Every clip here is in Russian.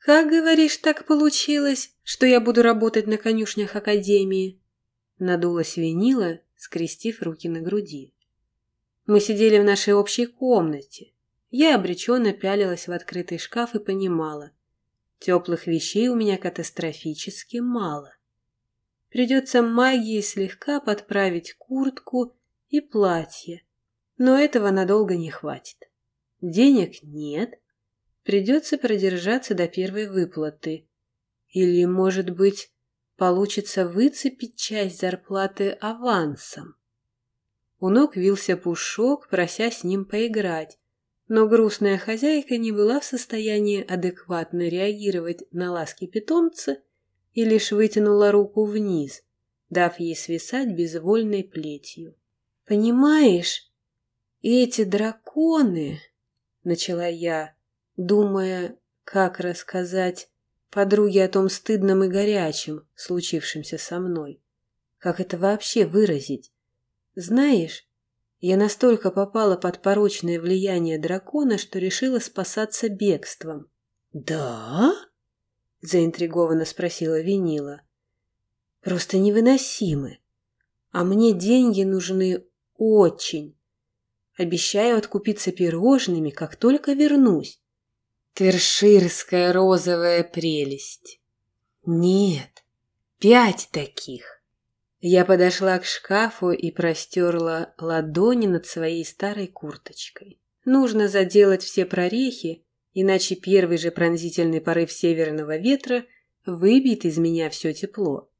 Как, говоришь, так получилось, что я буду работать на конюшнях Академии? Надулась винила, скрестив руки на груди. Мы сидели в нашей общей комнате. Я обреченно пялилась в открытый шкаф и понимала. Теплых вещей у меня катастрофически мало. Придется магией слегка подправить куртку и платье, но этого надолго не хватит. Денег нет, придется продержаться до первой выплаты. Или, может быть, получится выцепить часть зарплаты авансом. У ног вился Пушок, прося с ним поиграть, но грустная хозяйка не была в состоянии адекватно реагировать на ласки питомца и лишь вытянула руку вниз, дав ей свисать безвольной плетью. «Понимаешь, эти драконы...» — начала я, думая, как рассказать подруге о том стыдном и горячем, случившемся со мной. Как это вообще выразить? Знаешь, я настолько попала под порочное влияние дракона, что решила спасаться бегством. «Да?» – заинтригованно спросила Винила. «Просто невыносимы. А мне деньги нужны очень. Обещаю откупиться пирожными, как только вернусь. Терширская розовая прелесть. Нет, пять таких. Я подошла к шкафу и простерла ладони над своей старой курточкой. Нужно заделать все прорехи, иначе первый же пронзительный порыв северного ветра выбьет из меня все тепло.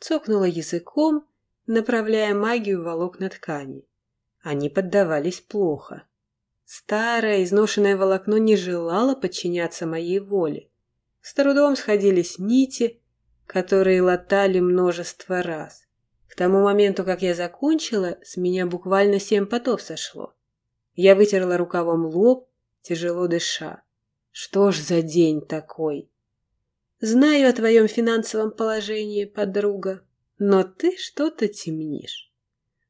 Цокнула языком, направляя магию волокна ткани. Они поддавались плохо. Старое изношенное волокно не желало подчиняться моей воле. С трудом сходились нити, которые латали множество раз. К тому моменту, как я закончила, с меня буквально семь потов сошло. Я вытерла рукавом лоб, тяжело дыша. Что ж за день такой? Знаю о твоем финансовом положении, подруга, но ты что-то темнишь.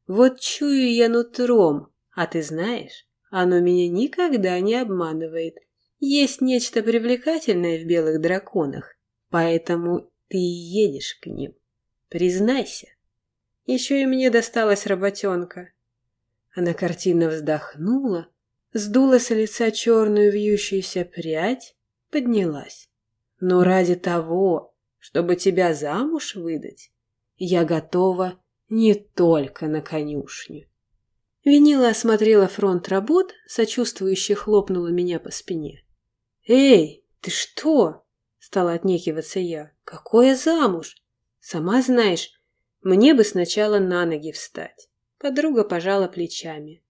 Вот чую я нутром, а ты знаешь, оно меня никогда не обманывает. Есть нечто привлекательное в белых драконах, поэтому ты едешь к ним. Признайся. Еще и мне досталась работенка. Она картинно вздохнула, сдула с лица черную вьющуюся прядь, поднялась. Но ради того, чтобы тебя замуж выдать, я готова не только на конюшню. Винила осмотрела фронт работ, сочувствующе хлопнула меня по спине. «Эй, ты что?» – стала отнекиваться я. «Какое замуж? Сама знаешь, мне бы сначала на ноги встать». Подруга пожала плечами.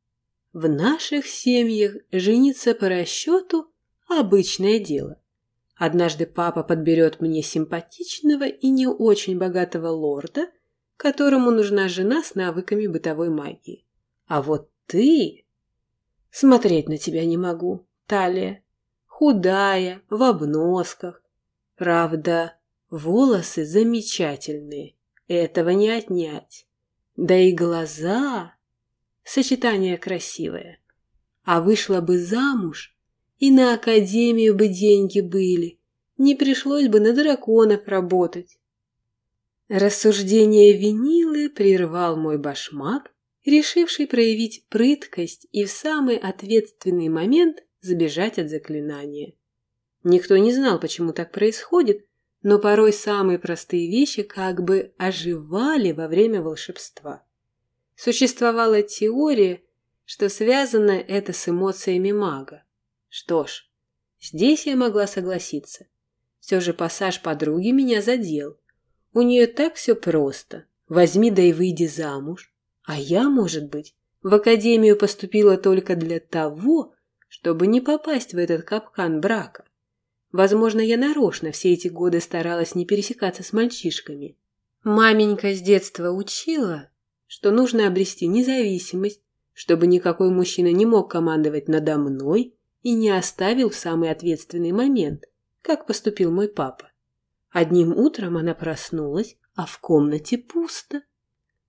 «В наших семьях жениться по расчету – обычное дело. Однажды папа подберет мне симпатичного и не очень богатого лорда, которому нужна жена с навыками бытовой магии. А вот ты... Смотреть на тебя не могу, Талия. Худая, в обносках. Правда, волосы замечательные. Этого не отнять. Да и глаза... Сочетание красивое. А вышла бы замуж, и на академию бы деньги были. Не пришлось бы на драконов работать. Рассуждение винилы прервал мой башмак, решивший проявить прыткость и в самый ответственный момент забежать от заклинания. Никто не знал, почему так происходит, но порой самые простые вещи как бы оживали во время волшебства. Существовала теория, что связано это с эмоциями мага. Что ж, здесь я могла согласиться. Все же пассаж подруги меня задел. У нее так все просто. Возьми да и выйди замуж. А я, может быть, в академию поступила только для того, чтобы не попасть в этот капкан брака. Возможно, я нарочно все эти годы старалась не пересекаться с мальчишками. Маменька с детства учила, что нужно обрести независимость, чтобы никакой мужчина не мог командовать надо мной и не оставил в самый ответственный момент, как поступил мой папа. Одним утром она проснулась, а в комнате пусто.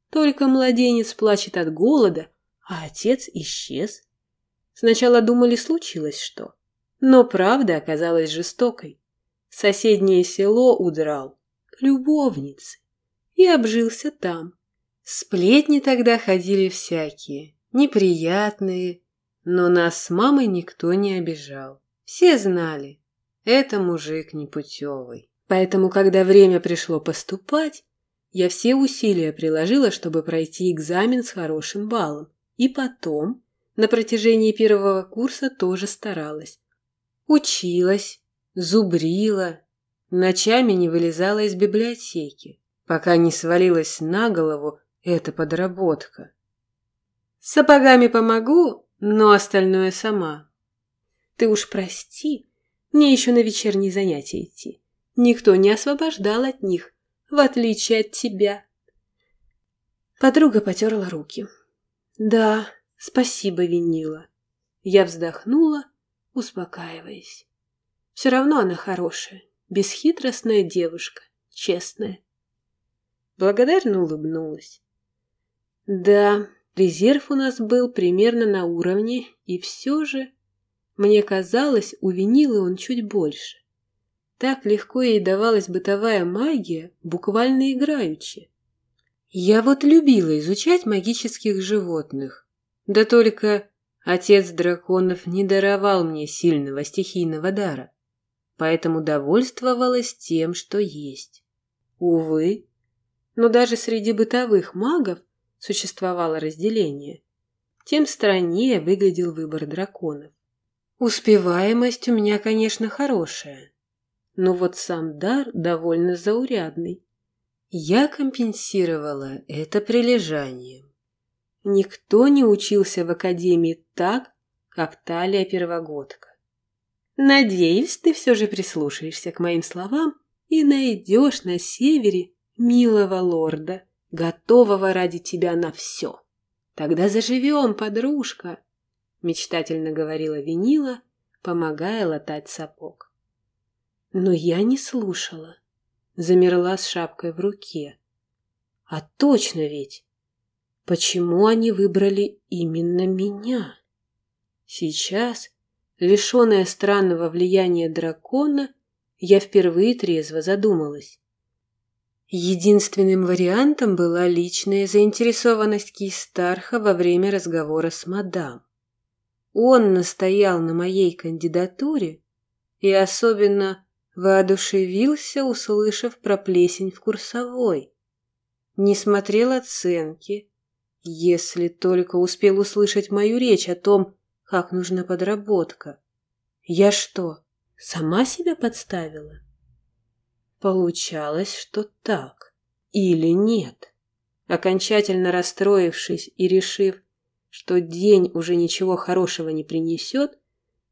Только младенец плачет от голода, а отец исчез. Сначала думали, случилось что. Но правда оказалась жестокой. соседнее село удрал к любовнице и обжился там. Сплетни тогда ходили всякие, неприятные, но нас с мамой никто не обижал. Все знали, это мужик непутевый. Поэтому, когда время пришло поступать, я все усилия приложила, чтобы пройти экзамен с хорошим баллом. И потом, на протяжении первого курса тоже старалась. Училась, зубрила, ночами не вылезала из библиотеки, пока не свалилась на голову эта подработка. Сапогами помогу, но остальное сама. Ты уж прости, мне еще на вечерние занятия идти. Никто не освобождал от них, в отличие от тебя. Подруга потерла руки. Да, спасибо, винила. Я вздохнула, успокаиваясь. Все равно она хорошая, бесхитростная девушка, честная. Благодарно улыбнулась. Да, резерв у нас был примерно на уровне, и все же, мне казалось, у винилы он чуть больше. Так легко ей давалась бытовая магия, буквально играючи. Я вот любила изучать магических животных. Да только отец драконов не даровал мне сильного стихийного дара, поэтому довольствовалась тем, что есть. Увы, но даже среди бытовых магов существовало разделение. Тем страннее выглядел выбор драконов. Успеваемость у меня, конечно, хорошая, но вот сам дар довольно заурядный. Я компенсировала это прилежанием. Никто не учился в академии так, как Талия Первогодка. Надеюсь, ты все же прислушаешься к моим словам и найдешь на севере милого лорда, готового ради тебя на все. Тогда заживем, подружка, мечтательно говорила Винила, помогая латать сапог. Но я не слушала, замерла с шапкой в руке. А точно ведь! Почему они выбрали именно меня? Сейчас, лишенная странного влияния дракона, я впервые трезво задумалась. Единственным вариантом была личная заинтересованность Кистарха во время разговора с мадам. Он настоял на моей кандидатуре и особенно воодушевился, услышав про плесень в курсовой. Не смотрел оценки, если только успел услышать мою речь о том, как нужна подработка. Я что, сама себя подставила? Получалось, что так. Или нет. Окончательно расстроившись и решив, что день уже ничего хорошего не принесет,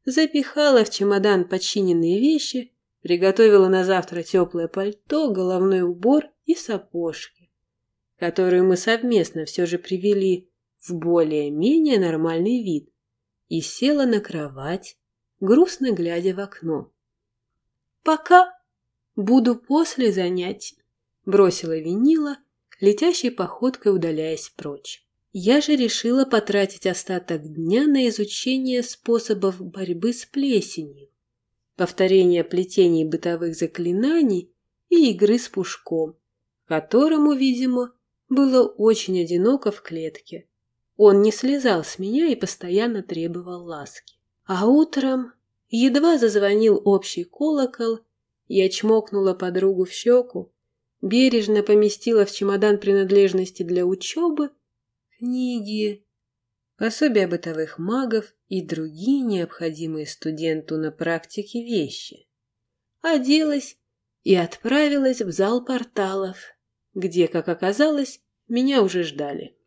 запихала в чемодан подчиненные вещи, приготовила на завтра теплое пальто, головной убор и сапожки, которые мы совместно все же привели в более-менее нормальный вид, и села на кровать, грустно глядя в окно. «Пока!» «Буду после занятий», – бросила винила, летящей походкой удаляясь прочь. Я же решила потратить остаток дня на изучение способов борьбы с плесенью, повторение плетений бытовых заклинаний и игры с пушком, которому, видимо, было очень одиноко в клетке. Он не слезал с меня и постоянно требовал ласки. А утром едва зазвонил общий колокол, я чмокнула подругу в щеку, бережно поместила в чемодан принадлежности для учебы, книги, пособия бытовых магов и другие необходимые студенту на практике вещи. Оделась и отправилась в зал порталов, где, как оказалось, меня уже ждали.